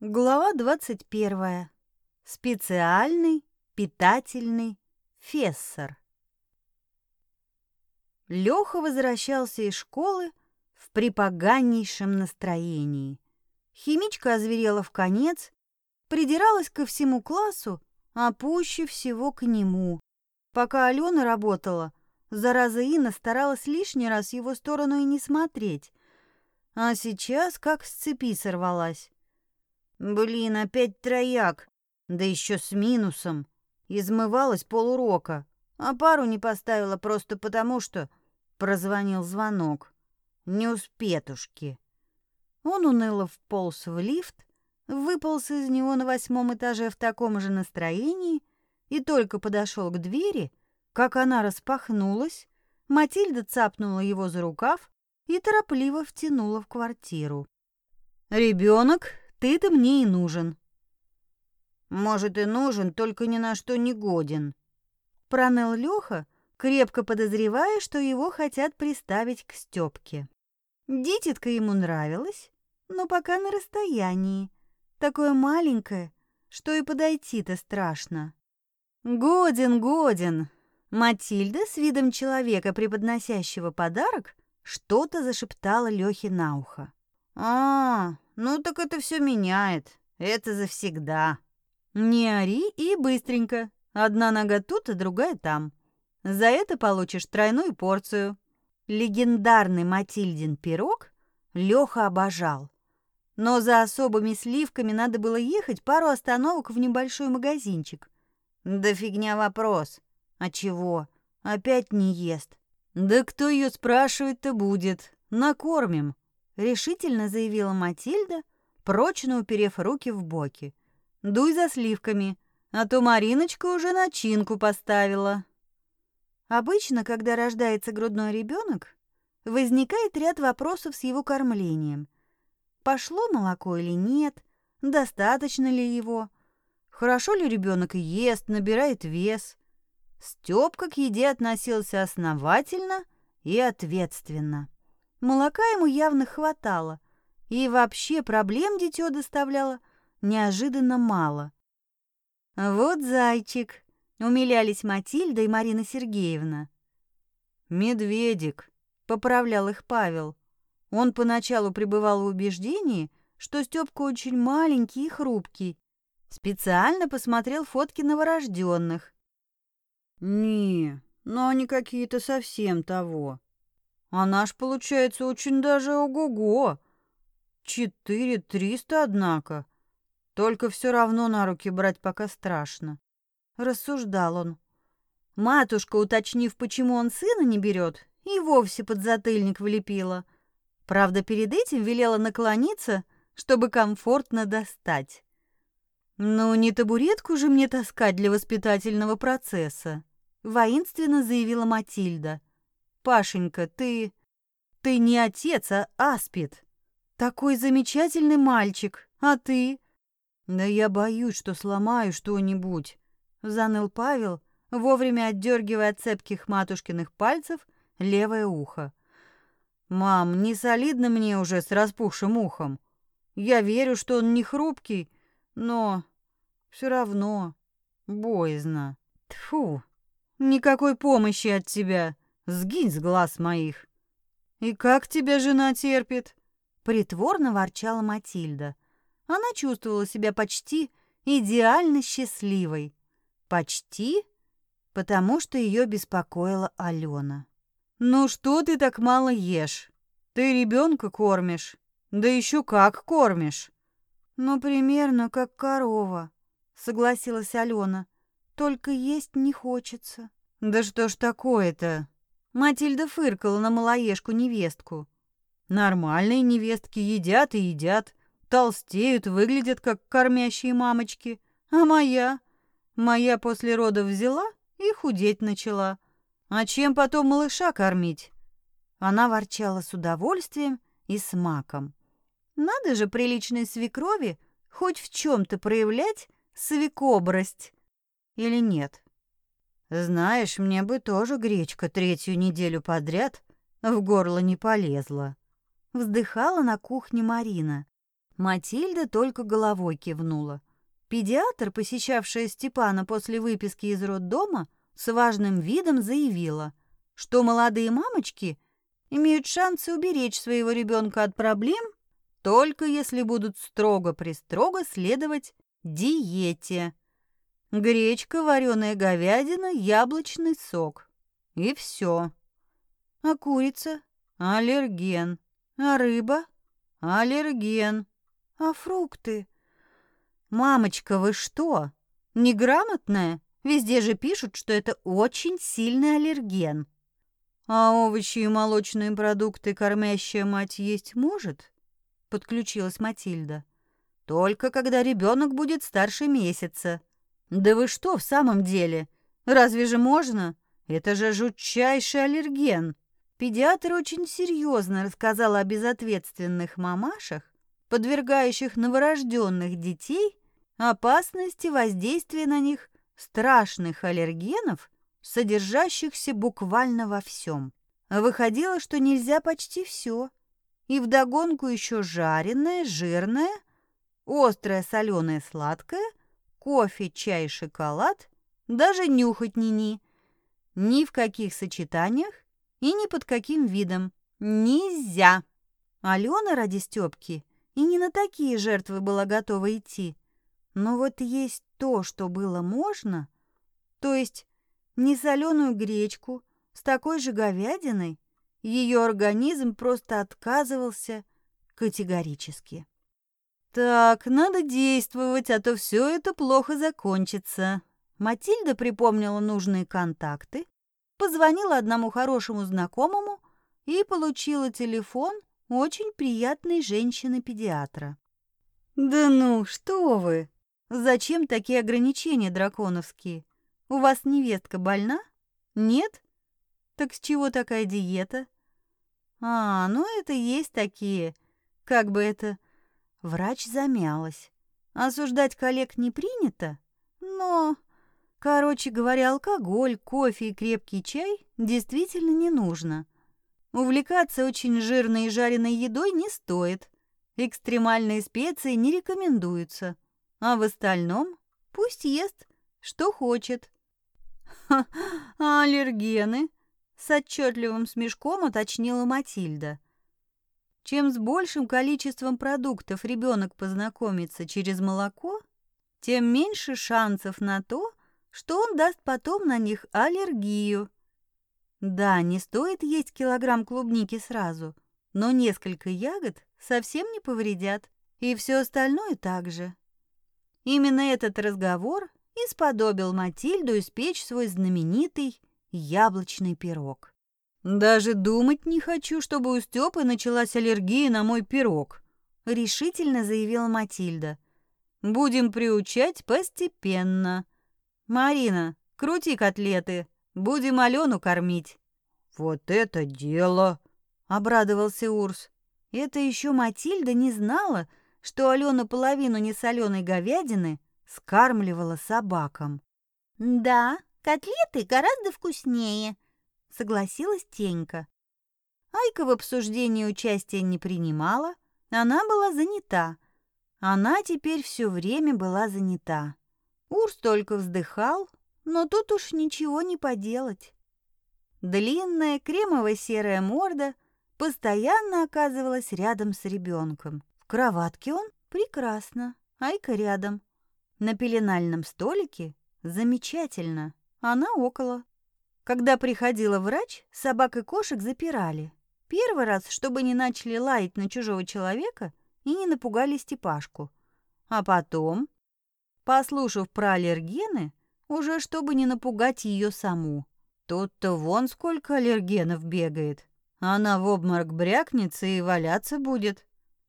Глава 21. Специальный питательный фессор. Лёха возвращался из школы в припоганнейшем настроении. Химичка озверела в конец, придиралась ко всему классу, а пуще всего к нему. Пока Алена работала, зараза Инна старалась лишний раз его сторону и не смотреть. А сейчас как с цепи сорвалась. Блин, опять трояк, да еще с минусом. Измывалась полурока, а пару не поставила просто потому, что прозвонил звонок. Не успетушки. Он уныло вполз в лифт, выполз из него на восьмом этаже в таком же настроении и только подошел к двери, как она распахнулась, Матильда цапнула его за рукав и торопливо втянула в квартиру. Ребенок ты-то мне и нужен. Может, и нужен, только ни на что не годен. Проныл Лёха, крепко подозревая, что его хотят приставить к Стёпке. Дитятка ему нравилась, но пока на расстоянии. Такое маленькое, что и подойти-то страшно. Годен, годен. Матильда с видом человека, преподносящего подарок, что-то зашептала Лёхе на ухо. А, ну так это все меняет. Это завсегда. Не ори и быстренько. Одна нога тут, а другая там. За это получишь тройную порцию. Легендарный Матильдин пирог Лёха обожал. Но за особыми сливками надо было ехать пару остановок в небольшой магазинчик. Да фигня вопрос. А чего? Опять не ест. Да кто ее спрашивать-то будет? Накормим решительно заявила Матильда, прочно уперев руки в боки. Дуй за сливками, а то Мариночка уже начинку поставила. Обычно, когда рождается грудной ребенок, возникает ряд вопросов с его кормлением. Пошло молоко или нет? Достаточно ли его? Хорошо ли ребенок ест, набирает вес? Стёпка к еде относился основательно и ответственно. Молока ему явно хватало, и вообще проблем дитё доставляло неожиданно мало. «Вот зайчик», — умилялись Матильда и Марина Сергеевна. «Медведик», — поправлял их Павел. Он поначалу пребывал в убеждении, что Стёпка очень маленький и хрупкий. Специально посмотрел фотки новорожденных. «Не, но они какие-то совсем того», а наш, получается, очень даже ого-го. Четыре триста, однако. Только все равно на руки брать пока страшно. Рассуждал он. Матушка, уточнив, почему он сына не берет, и вовсе под затыльник влепила. Правда, перед этим велела наклониться, чтобы комфортно достать. «Ну, не табуретку же мне таскать для воспитательного процесса», — воинственно заявила Матильда. Пашенька, ты... Ты не отец, а аспид. Такой замечательный мальчик. А ты? Да я боюсь, что сломаю что-нибудь. Заныл Павел, вовремя отдергивая от цепких матушкиных пальцев левое ухо. «Мам, не солидно мне уже с распухшим ухом. Я верю, что он не хрупкий, но все равно боязно. Тфу, никакой помощи от тебя. Сгинь с глаз моих. И как тебя жена терпит? Притворно ворчала Матильда. Она чувствовала себя почти идеально счастливой. Почти, потому что ее беспокоила Алена. Ну что ты так мало ешь? Ты ребенка кормишь, да еще как кормишь. Ну примерно как корова, согласилась Алена. Только есть не хочется. Да что ж такое-то? Матильда фыркала на малоежку-невестку. Нормальные невестки едят и едят, толстеют, выглядят как кормящие мамочки. А моя? Моя после родов взяла и худеть начала. А чем потом малыша кормить? Она ворчала с удовольствием и с маком. Надо же приличной свекрови хоть в чем-то проявлять свекобрость. Или нет? Знаешь, мне бы тоже гречка третью неделю подряд в горло не полезла. Вздыхала на кухне Марина. Матильда только головой кивнула. Педиатр, посещавшая Степана после выписки из роддома, с важным видом заявила, что молодые мамочки имеют шансы уберечь своего ребенка от проблем только если будут строго-пристрого следовать диете. Гречка, вареная говядина, яблочный сок. И все. А курица? Аллерген. А рыба? Аллерген. А фрукты? Мамочка, вы что? Неграмотная? Везде же пишут, что это очень сильный аллерген. А овощи и молочные продукты кормящая мать есть может? Подключилась Матильда. Только когда ребенок будет старше месяца. Да вы что в самом деле? Разве же можно? Это же жутчайший аллерген. Педиатр очень серьезно рассказал о безответственных мамашах, подвергающих новорожденных детей опасности воздействия на них страшных аллергенов, содержащихся буквально во всем. Выходило, что нельзя почти все. И вдогонку еще жареное, жирное, острое, соленое, сладкое, кофе, чай, шоколад, даже нюхать ни-ни. Ни в каких сочетаниях и ни под каким видом. Нельзя. Алена ради Стёпки и не на такие жертвы была готова идти. Но вот есть то, что было можно, то есть несоленую гречку с такой же говядиной, ее организм просто отказывался категорически. Так, надо действовать, а то все это плохо закончится. Матильда припомнила нужные контакты, позвонила одному хорошему знакомому и получила телефон очень приятной женщины-педиатра. «Да ну, что вы! Зачем такие ограничения драконовские? У вас невестка больна? Нет? Так с чего такая диета? А, ну это есть такие. Как бы это... Врач замялась. Осуждать коллег не принято, но... Короче говоря, алкоголь, кофе и крепкий чай действительно не нужно. Увлекаться очень жирной и жареной едой не стоит. Экстремальные специи не рекомендуются. А в остальном пусть ест, что хочет. Ха, аллергены? С отчетливым смешком уточнила Матильда. Чем с большим количеством продуктов ребенок познакомится через молоко, тем меньше шансов на то, что он даст потом на них аллергию. Да, не стоит есть килограмм клубники сразу, но несколько ягод совсем не повредят, и все остальное также. Именно этот разговор и сподобил Матильду испечь свой знаменитый яблочный пирог. «Даже думать не хочу, чтобы у Стёпы началась аллергия на мой пирог», — решительно заявила Матильда. «Будем приучать постепенно. Марина, крути котлеты, будем Алену кормить». «Вот это дело!» — обрадовался Урс. Это еще Матильда не знала, что Алена половину несоленой говядины скармливала собакам. «Да, котлеты гораздо вкуснее», — согласилась Тенька. Айка в обсуждении участия не принимала, она была занята. Она теперь все время была занята. Урс только вздыхал, но тут уж ничего не поделать. Длинная кремово-серая морда постоянно оказывалась рядом с ребенком. В кроватке он прекрасно, Айка рядом. На пеленальном столике замечательно, она около. Когда приходила врач, собак и кошек запирали. Первый раз, чтобы не начали лаять на чужого человека и не напугали Степашку. А потом, послушав про аллергены, уже чтобы не напугать ее саму. Тут-то вон сколько аллергенов бегает. Она в обморок брякнется и валяться будет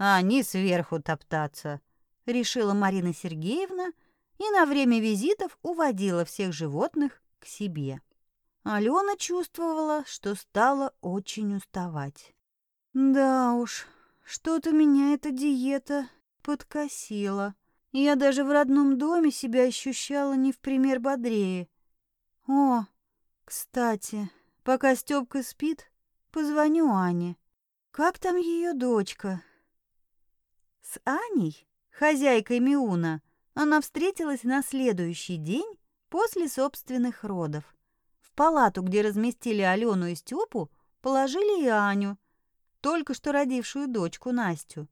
а они сверху топтаться», — решила Марина Сергеевна и на время визитов уводила всех животных к себе. Алена чувствовала, что стала очень уставать. «Да уж, что-то меня эта диета подкосила. Я даже в родном доме себя ощущала не в пример бодрее. О, кстати, пока Стёпка спит, позвоню Ане. Как там ее дочка? С Аней, хозяйкой Миуна, она встретилась на следующий день после собственных родов. Палату, где разместили Алену и Степу, положили и Аню, только что родившую дочку Настю.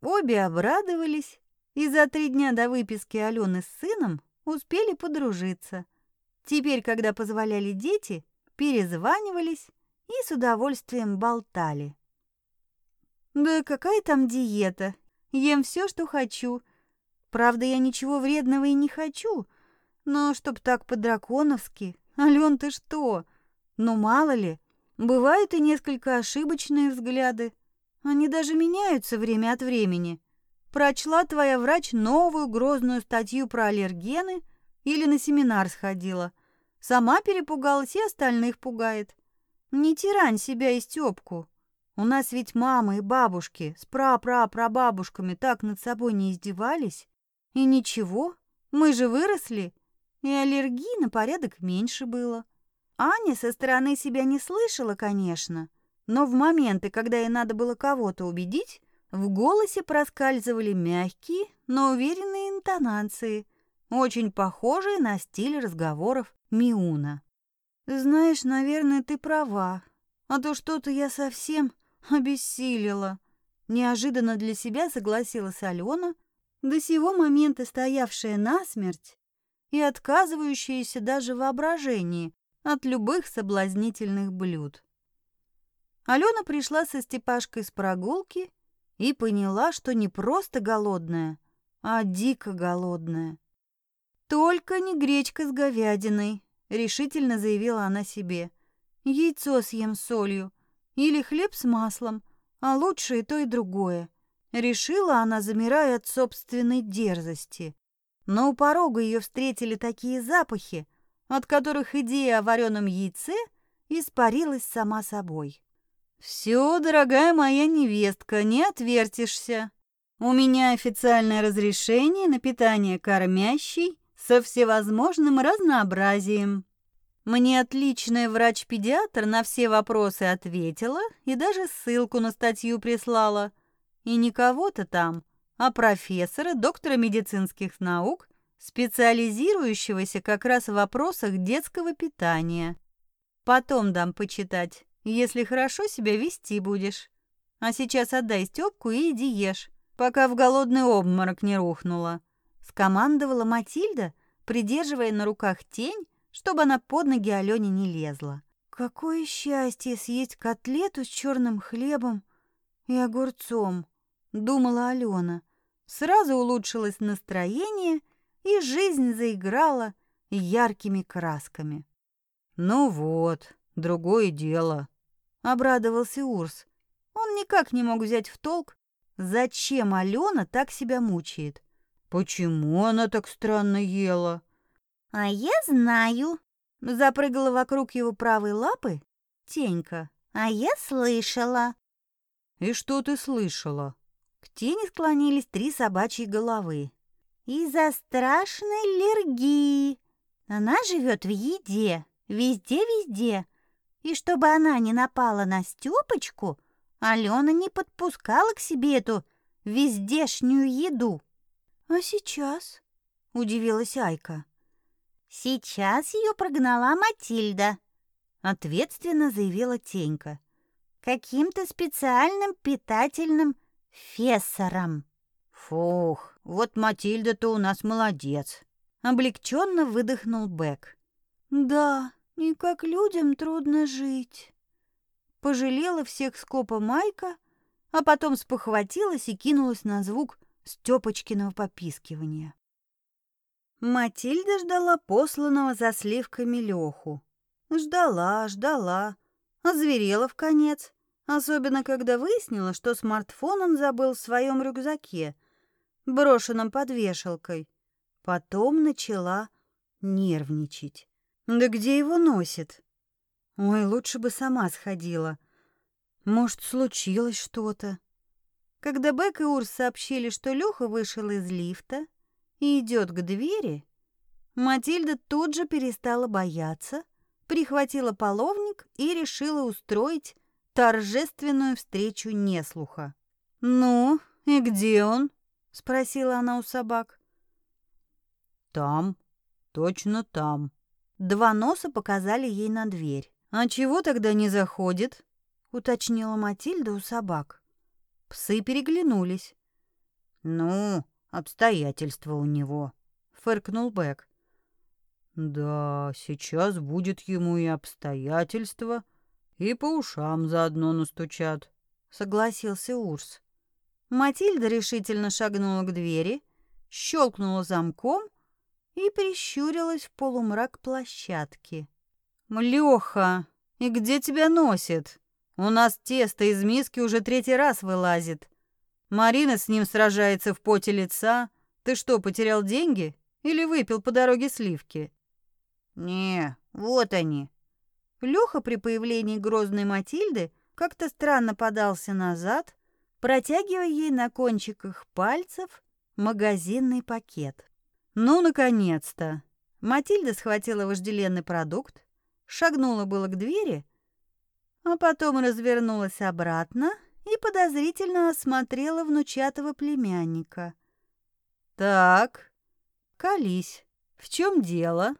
Обе обрадовались и за три дня до выписки Алены с сыном успели подружиться. Теперь, когда позволяли дети, перезванивались и с удовольствием болтали. «Да какая там диета? Ем все, что хочу. Правда, я ничего вредного и не хочу, но чтоб так по-драконовски. Ален, ты что? Ну, мало ли, бывают и несколько ошибочные взгляды. Они даже меняются время от времени. Прочла твоя врач новую грозную статью про аллергены или на семинар сходила. Сама перепугалась и остальных пугает. Не тирань себя и Стёпку. У нас ведь мамы и бабушки с пра-пра-прабабушками так над собой не издевались. И ничего, мы же выросли, и аллергии на порядок меньше было. Аня со стороны себя не слышала, конечно, но в моменты, когда ей надо было кого-то убедить, в голосе проскальзывали мягкие, но уверенные интонации, очень похожие на стиль разговоров Миуна. «Знаешь, наверное, ты права, а то что-то я совсем обессилила». Неожиданно для себя согласилась Алена, до сего момента стоявшая насмерть и отказывающаяся даже воображении от любых соблазнительных блюд. Алена пришла со Степашкой с прогулки и поняла, что не просто голодная, а дико голодная. «Только не гречка с говядиной», — решительно заявила она себе. «Яйцо съем с солью или хлеб с маслом, а лучше и то, и другое». Решила она, замирая от собственной дерзости. Но у порога ее встретили такие запахи, от которых идея о вареном яйце испарилась сама собой. «Все, дорогая моя невестка, не отвертишься. У меня официальное разрешение на питание кормящей со всевозможным разнообразием». Мне отличная врач-педиатр на все вопросы ответила и даже ссылку на статью прислала. И не кого-то там, а профессора, доктора медицинских наук, специализирующегося как раз в вопросах детского питания. Потом дам почитать если хорошо себя вести будешь. А сейчас отдай Стёпку и иди ешь, пока в голодный обморок не рухнула», — скомандовала Матильда, придерживая на руках тень, чтобы она под ноги Алёне не лезла. «Какое счастье съесть котлету с черным хлебом и огурцом», — думала Алена. Сразу улучшилось настроение, и жизнь заиграла яркими красками. «Ну вот, другое дело», обрадовался Урс. Он никак не мог взять в толк, зачем Алена так себя мучает. Почему она так странно ела? А я знаю. Запрыгала вокруг его правой лапы Тенька. А я слышала. И что ты слышала? К тени склонились три собачьи головы. Из-за страшной аллергии. Она живет в еде, везде-везде. И чтобы она не напала на Стёпочку, Алена не подпускала к себе эту вездешнюю еду. «А сейчас?» — удивилась Айка. «Сейчас ее прогнала Матильда», — ответственно заявила Тенька. «Каким-то специальным питательным фессором». «Фух, вот Матильда-то у нас молодец», — облегченно выдохнул Бэк. «Да, и как людям трудно жить. Пожалела всех скопа Майка, а потом спохватилась и кинулась на звук Стёпочкиного попискивания. Матильда ждала посланного за сливками Лёху. Ждала, ждала, озверела в конец, особенно когда выяснила, что смартфон он забыл в своем рюкзаке, брошенном под вешалкой. Потом начала нервничать. Да где его носит? Ой, лучше бы сама сходила. Может, случилось что-то. Когда Бек и Урс сообщили, что Лёха вышел из лифта и идет к двери, Матильда тут же перестала бояться, прихватила половник и решила устроить торжественную встречу неслуха. «Ну, «И где он?» — спросила она у собак. «Там, точно там». Два носа показали ей на дверь. «А чего тогда не заходит?» — уточнила Матильда у собак. Псы переглянулись. «Ну, обстоятельства у него», — фыркнул Бэк. «Да, сейчас будет ему и обстоятельства, и по ушам заодно настучат», — согласился Урс. Матильда решительно шагнула к двери, щелкнула замком и прищурилась в полумрак площадки. «Лёха, и где тебя носит? У нас тесто из миски уже третий раз вылазит. Марина с ним сражается в поте лица. Ты что, потерял деньги? Или выпил по дороге сливки?» «Не, вот они». Лёха при появлении грозной Матильды как-то странно подался назад, протягивая ей на кончиках пальцев магазинный пакет. «Ну, наконец-то!» Матильда схватила вожделенный продукт, шагнула было к двери, а потом развернулась обратно и подозрительно осмотрела внучатого племянника. «Так, колись, в чем дело?»